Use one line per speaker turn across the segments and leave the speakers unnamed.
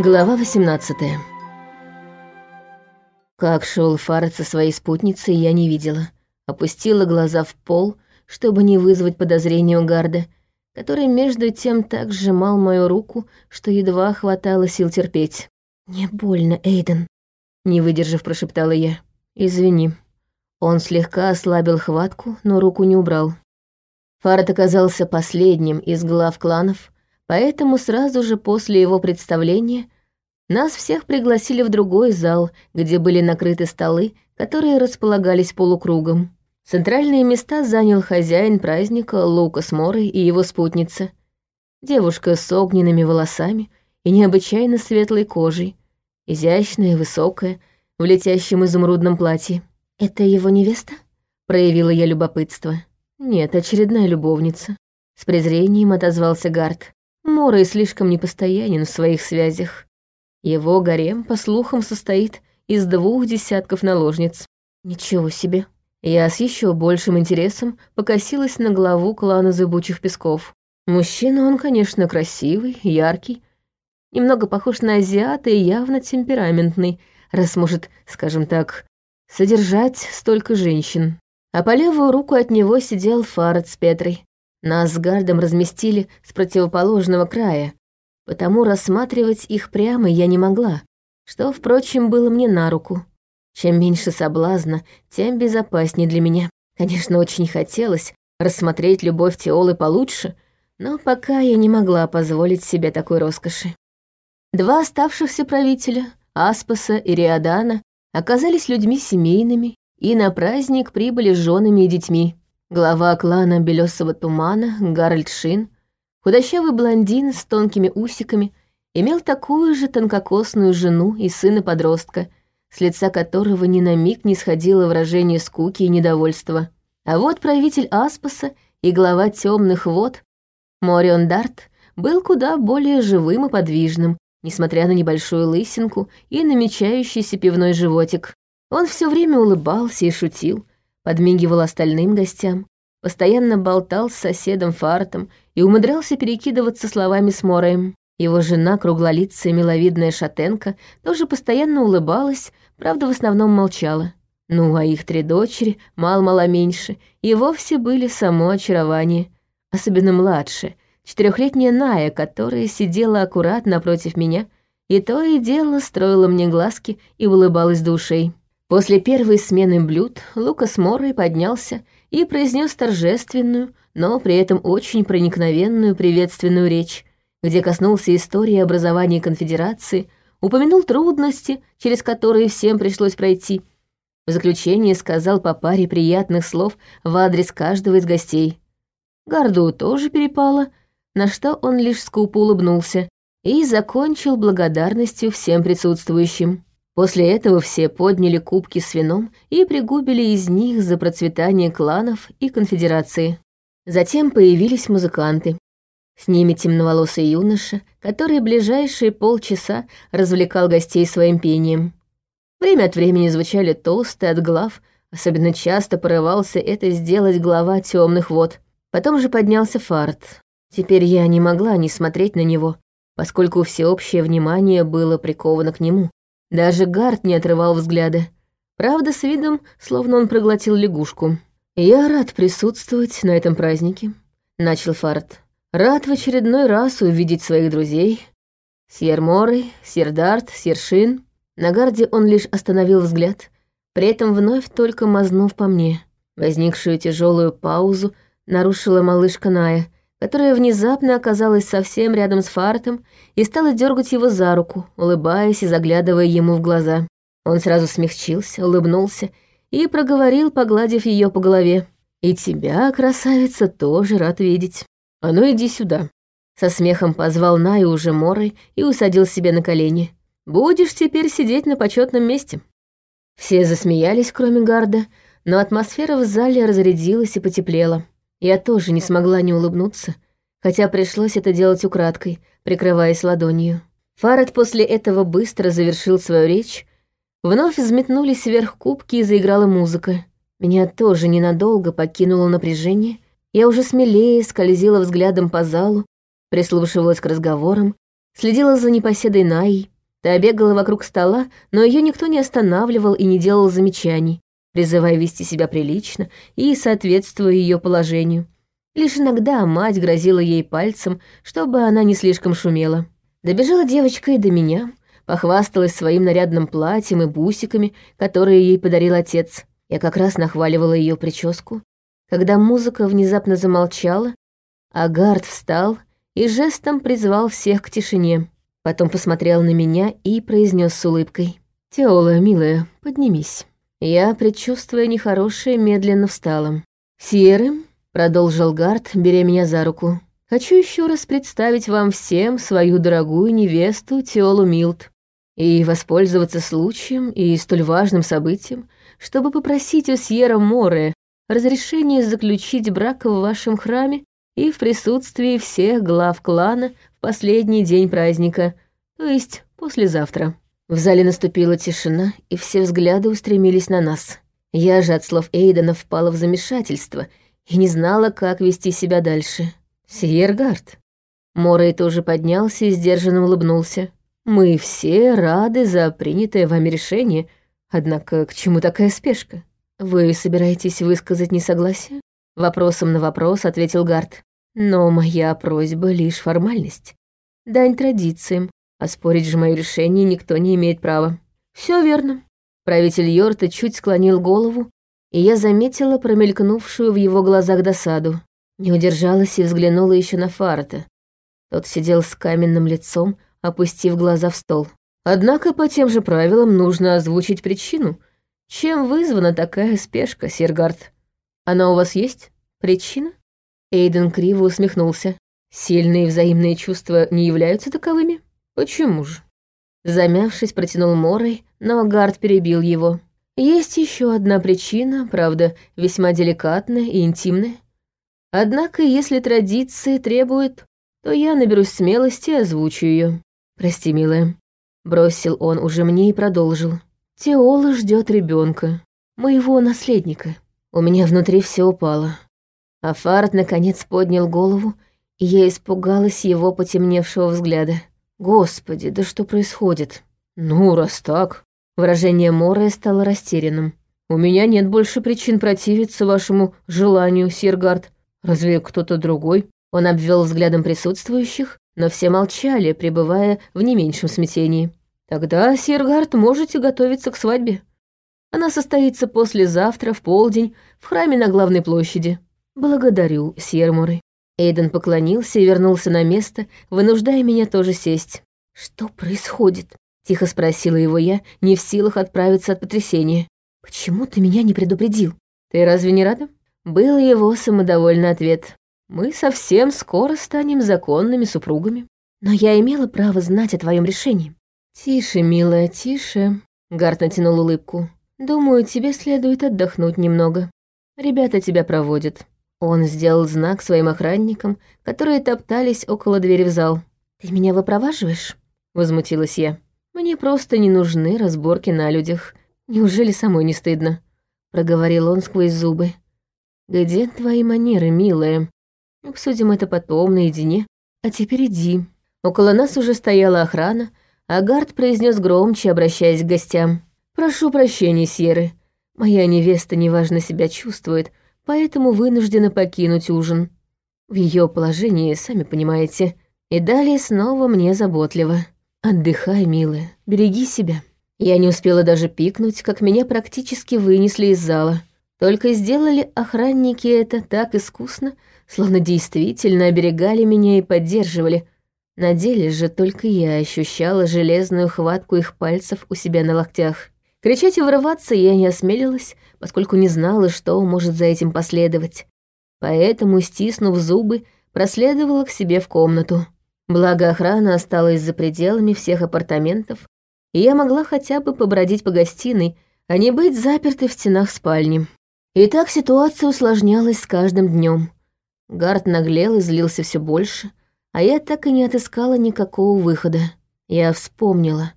Глава 18 Как шел Фарад со своей спутницей, я не видела. Опустила глаза в пол, чтобы не вызвать подозрения у гарда, который между тем так сжимал мою руку, что едва хватало сил терпеть. «Не больно, Эйден», — не выдержав, прошептала я. «Извини». Он слегка ослабил хватку, но руку не убрал. Фарад оказался последним из глав кланов, Поэтому сразу же после его представления нас всех пригласили в другой зал, где были накрыты столы, которые располагались полукругом. Центральные места занял хозяин праздника Лукас Морой и его спутница. Девушка с огненными волосами и необычайно светлой кожей, изящная, высокая, в летящем изумрудном платье. «Это его невеста?» — проявила я любопытство. «Нет, очередная любовница». С презрением отозвался Гард. Морой слишком непостоянен в своих связях. Его гарем, по слухам, состоит из двух десятков наложниц. Ничего себе. Я с еще большим интересом покосилась на главу клана зыбучих песков. Мужчина он, конечно, красивый, яркий, немного похож на азиата и явно темпераментный, раз может, скажем так, содержать столько женщин. А по левую руку от него сидел Фарад с Петрой. Нас с Гардом разместили с противоположного края, потому рассматривать их прямо я не могла, что, впрочем, было мне на руку. Чем меньше соблазна, тем безопаснее для меня. Конечно, очень хотелось рассмотреть любовь Теолы получше, но пока я не могла позволить себе такой роскоши. Два оставшихся правителя, Аспаса и Риадана, оказались людьми семейными и на праздник прибыли с женами и детьми. Глава клана Белесого тумана Гарольд Шин, худощавый блондин с тонкими усиками, имел такую же тонкокосную жену и сына-подростка, с лица которого ни на миг не сходило выражение скуки и недовольства. А вот правитель Аспаса и глава темных вод Морион Дарт был куда более живым и подвижным, несмотря на небольшую лысинку и намечающийся пивной животик. Он все время улыбался и шутил, подмигивал остальным гостям, постоянно болтал с соседом Фартом и умудрялся перекидываться словами с Мореем. Его жена, круглолицая миловидная шатенка, тоже постоянно улыбалась, правда, в основном молчала. Ну, а их три дочери, мал-мало меньше, и вовсе были само очарование. Особенно младшая, четырехлетняя Ная, которая сидела аккуратно напротив меня, и то и дело строила мне глазки и улыбалась до ушей. После первой смены блюд Лукас Моррей поднялся и произнес торжественную, но при этом очень проникновенную приветственную речь, где коснулся истории образования конфедерации, упомянул трудности, через которые всем пришлось пройти. В заключение сказал по паре приятных слов в адрес каждого из гостей. Гарду тоже перепало, на что он лишь скупо улыбнулся и закончил благодарностью всем присутствующим. После этого все подняли кубки с вином и пригубили из них за процветание кланов и конфедерации. Затем появились музыканты. С ними темноволосый юноша, который ближайшие полчаса развлекал гостей своим пением. Время от времени звучали тосты от глав, особенно часто порывался это сделать глава темных вод. Потом же поднялся фарт. Теперь я не могла не смотреть на него, поскольку всеобщее внимание было приковано к нему. Даже Гард не отрывал взгляда. Правда, с видом, словно он проглотил лягушку. «Я рад присутствовать на этом празднике», — начал Фарт. «Рад в очередной раз увидеть своих друзей. Сьер Морой, Сьер Дарт, Сьер Шин». На Гарде он лишь остановил взгляд, при этом вновь только мазнув по мне. Возникшую тяжелую паузу нарушила малышка Ная — которая внезапно оказалась совсем рядом с Фартом и стала дергать его за руку, улыбаясь и заглядывая ему в глаза. Он сразу смягчился, улыбнулся и проговорил, погладив ее по голове. «И тебя, красавица, тоже рад видеть. А ну иди сюда». Со смехом позвал Наю уже Морой и усадил себе на колени. «Будешь теперь сидеть на почетном месте». Все засмеялись, кроме Гарда, но атмосфера в зале разрядилась и потеплела. Я тоже не смогла не улыбнуться, хотя пришлось это делать украдкой, прикрываясь ладонью. Фарад после этого быстро завершил свою речь, вновь взметнулись вверх кубки и заиграла музыка. Меня тоже ненадолго покинуло напряжение, я уже смелее скользила взглядом по залу, прислушивалась к разговорам, Следила за непоседой Наей. Та бегала вокруг стола, но ее никто не останавливал и не делал замечаний, призывая вести себя прилично и соответствуя ее положению. Лишь иногда мать грозила ей пальцем, чтобы она не слишком шумела. Добежала девочка и до меня, похвасталась своим нарядным платьем и бусиками, которые ей подарил отец. Я как раз нахваливала ее прическу, когда музыка внезапно замолчала, а Гард встал и жестом призвал всех к тишине. Потом посмотрел на меня и произнес с улыбкой. «Теола, милая, поднимись». Я, предчувствуя нехорошее, медленно встала. «Сьеры», — продолжил Гард, беря меня за руку, «хочу еще раз представить вам всем свою дорогую невесту Теолу Милт и воспользоваться случаем и столь важным событием, чтобы попросить у Сьерра Море разрешение заключить брак в вашем храме и в присутствии всех глав клана в последний день праздника, то есть послезавтра». В зале наступила тишина, и все взгляды устремились на нас. Я же от слов Эйдена впала в замешательство и не знала, как вести себя дальше. «Сиергард». Морей тоже поднялся и сдержанно улыбнулся. Мы все рады за принятое вами решение, однако к чему такая спешка? Вы собираетесь высказать несогласие? Вопросом на вопрос ответил Гард. Но моя просьба лишь формальность. Дань традициям, а спорить же мое решение никто не имеет права. Все верно. Правитель Йорта чуть склонил голову, и я заметила промелькнувшую в его глазах досаду. Не удержалась и взглянула еще на Фарта. Тот сидел с каменным лицом, опустив глаза в стол. Однако по тем же правилам нужно озвучить причину. Чем вызвана такая спешка, Сергард? Она у вас есть? Причина? Эйден криво усмехнулся. Сильные взаимные чувства не являются таковыми? Почему же? Замявшись, протянул Морой, но Гард перебил его. Есть еще одна причина, правда, весьма деликатная и интимная. Однако, если традиции требуют, то я наберусь смелости и озвучу ее. «Прости, милая», — бросил он уже мне и продолжил. «Теола ждет ребенка, моего наследника». У меня внутри все упало. А Фарт наконец поднял голову, и я испугалась его потемневшего взгляда. «Господи, да что происходит?» «Ну, раз так...» Выражение Морая стало растерянным. «У меня нет больше причин противиться вашему желанию, Сиргард. Разве кто-то другой?» Он обвел взглядом присутствующих, но все молчали, пребывая в не меньшем смятении. «Тогда, Сиргард, можете готовиться к свадьбе. Она состоится послезавтра в полдень в храме на главной площади. Благодарю, Сьермуры». Эйден поклонился и вернулся на место, вынуждая меня тоже сесть. «Что происходит?» — тихо спросила его я, не в силах отправиться от потрясения. «Почему ты меня не предупредил?» «Ты разве не рада?» Был его самодовольный ответ. Мы совсем скоро станем законными супругами. Но я имела право знать о твоем решении. Тише, милая, тише. Гарт натянул улыбку. Думаю, тебе следует отдохнуть немного. Ребята тебя проводят. Он сделал знак своим охранникам, которые топтались около двери в зал. «Ты меня выпроваживаешь?» — возмутилась я. «Мне просто не нужны разборки на людях. Неужели самой не стыдно?» — проговорил он сквозь зубы. «Где твои манеры, милая? Обсудим это потом, наедине. А теперь иди. Около нас уже стояла охрана, а Гард произнес громче, обращаясь к гостям. «Прошу прощения, Сьеры. Моя невеста неважно себя чувствует, поэтому вынуждена покинуть ужин. В ее положении, сами понимаете. И далее снова мне заботливо. Отдыхай, милая, береги себя». Я не успела даже пикнуть, как меня практически вынесли из зала. Только сделали охранники это так искусно, словно действительно оберегали меня и поддерживали. На деле же только я ощущала железную хватку их пальцев у себя на локтях. Кричать и вырываться я не осмелилась, поскольку не знала, что может за этим последовать. Поэтому, стиснув зубы, проследовала к себе в комнату. Благо охрана осталась за пределами всех апартаментов, и я могла хотя бы побродить по гостиной, а не быть запертой в стенах спальни. И так ситуация усложнялась с каждым днем. Гард наглел и злился все больше, а я так и не отыскала никакого выхода. Я вспомнила.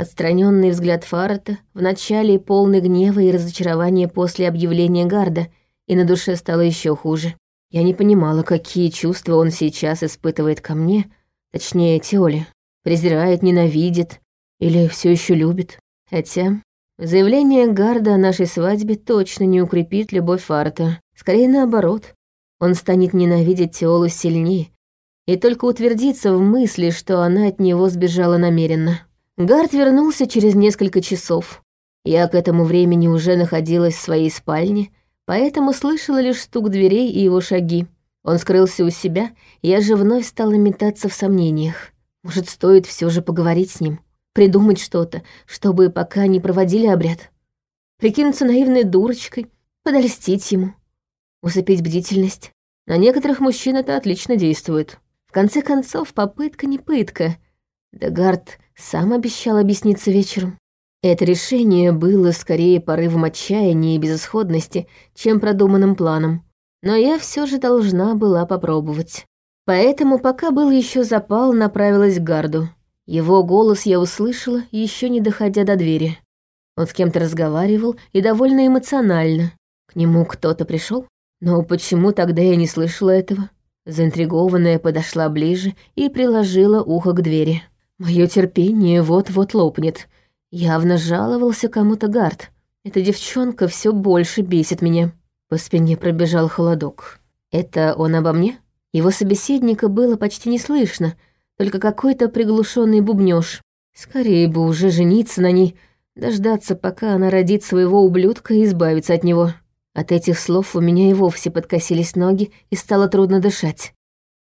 Отстраненный взгляд Фарата в начале полный гнева и разочарования после объявления Гарда, и на душе стало еще хуже. Я не понимала, какие чувства он сейчас испытывает ко мне, точнее, Теоле. презирает, ненавидит или все еще любит. Хотя заявление Гарда о нашей свадьбе точно не укрепит любовь Фарта. Скорее наоборот, он станет ненавидеть Теолу сильнее и только утвердится в мысли, что она от него сбежала намеренно. Гард вернулся через несколько часов. Я к этому времени уже находилась в своей спальне, поэтому слышала лишь стук дверей и его шаги. Он скрылся у себя, и я же вновь стала метаться в сомнениях. Может, стоит все же поговорить с ним, придумать что-то, чтобы пока не проводили обряд. Прикинуться наивной дурочкой, подольстить ему, усыпить бдительность. На некоторых мужчин это отлично действует. В конце концов, попытка не пытка. Дегард сам обещал объясниться вечером. Это решение было скорее порывом отчаяния и безысходности, чем продуманным планом но я все же должна была попробовать. Поэтому, пока был еще запал, направилась к гарду. Его голос я услышала, еще не доходя до двери. Он с кем-то разговаривал и довольно эмоционально. К нему кто-то пришел? Но почему тогда я не слышала этого? Заинтригованная подошла ближе и приложила ухо к двери. Мое терпение вот-вот лопнет. Явно жаловался кому-то гард. Эта девчонка все больше бесит меня. По спине пробежал холодок. Это он обо мне? Его собеседника было почти не слышно, только какой-то приглушенный бубнёж. Скорее бы уже жениться на ней, дождаться, пока она родит своего ублюдка и избавиться от него. От этих слов у меня и вовсе подкосились ноги, и стало трудно дышать.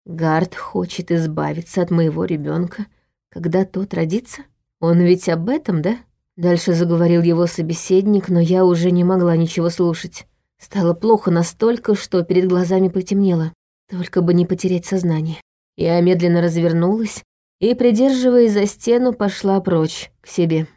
Гард хочет избавиться от моего ребенка, когда тот родится? Он ведь об этом, да? Дальше заговорил его собеседник, но я уже не могла ничего слушать. Стало плохо настолько, что перед глазами потемнело. Только бы не потерять сознание. Я медленно развернулась и, придерживаясь за стену, пошла прочь, к себе.